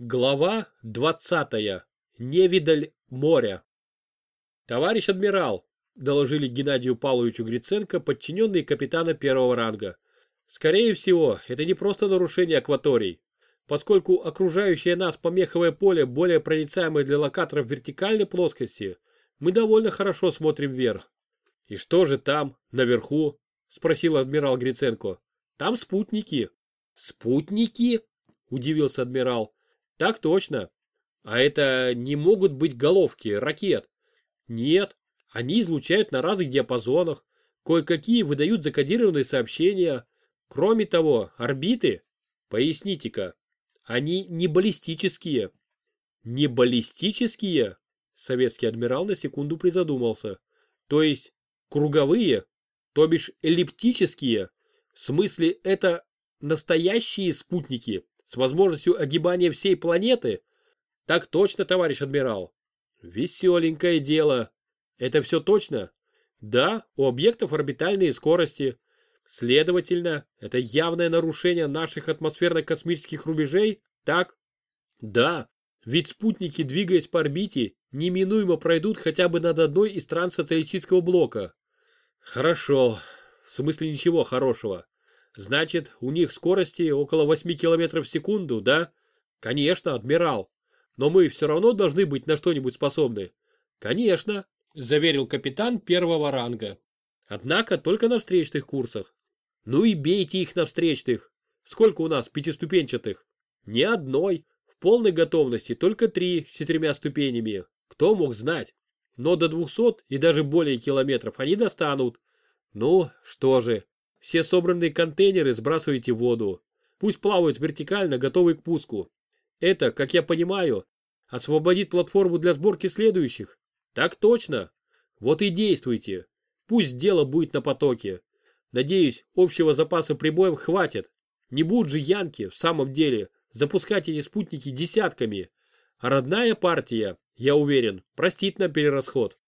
Глава 20. Невидаль моря. Товарищ адмирал, доложили Геннадию Павловичу Гриценко подчиненные капитана первого ранга. Скорее всего, это не просто нарушение акваторий. Поскольку окружающее нас помеховое поле более проницаемое для локаторов вертикальной плоскости, мы довольно хорошо смотрим вверх. И что же там, наверху? Спросил адмирал Гриценко. Там спутники. Спутники? Удивился адмирал. Так точно. А это не могут быть головки ракет. Нет, они излучают на разных диапазонах, кое-какие выдают закодированные сообщения. Кроме того, орбиты, поясните-ка, они не баллистические. Не баллистические? Советский адмирал на секунду призадумался. То есть круговые, то бишь эллиптические. В смысле это настоящие спутники, с возможностью огибания всей планеты? Так точно, товарищ адмирал. Веселенькое дело. Это все точно? Да, у объектов орбитальные скорости. Следовательно, это явное нарушение наших атмосферно-космических рубежей, так? Да, ведь спутники, двигаясь по орбите, неминуемо пройдут хотя бы над одной из стран социалистического блока. Хорошо, в смысле ничего хорошего. Значит, у них скорости около 8 км в секунду, да? Конечно, адмирал. Но мы все равно должны быть на что-нибудь способны. Конечно, заверил капитан первого ранга. Однако только на встречных курсах. Ну и бейте их на встречных. Сколько у нас пятиступенчатых? Ни одной. В полной готовности только три с четырьмя ступенями. Кто мог знать? Но до 200 и даже более километров они достанут. Ну, что же, все собранные контейнеры сбрасывайте в воду. Пусть плавают вертикально, готовые к пуску. Это, как я понимаю, освободит платформу для сборки следующих. Так точно. Вот и действуйте. Пусть дело будет на потоке. Надеюсь, общего запаса прибоев хватит. Не будут же янки, в самом деле, запускать эти спутники десятками. А родная партия, я уверен, простит нам перерасход.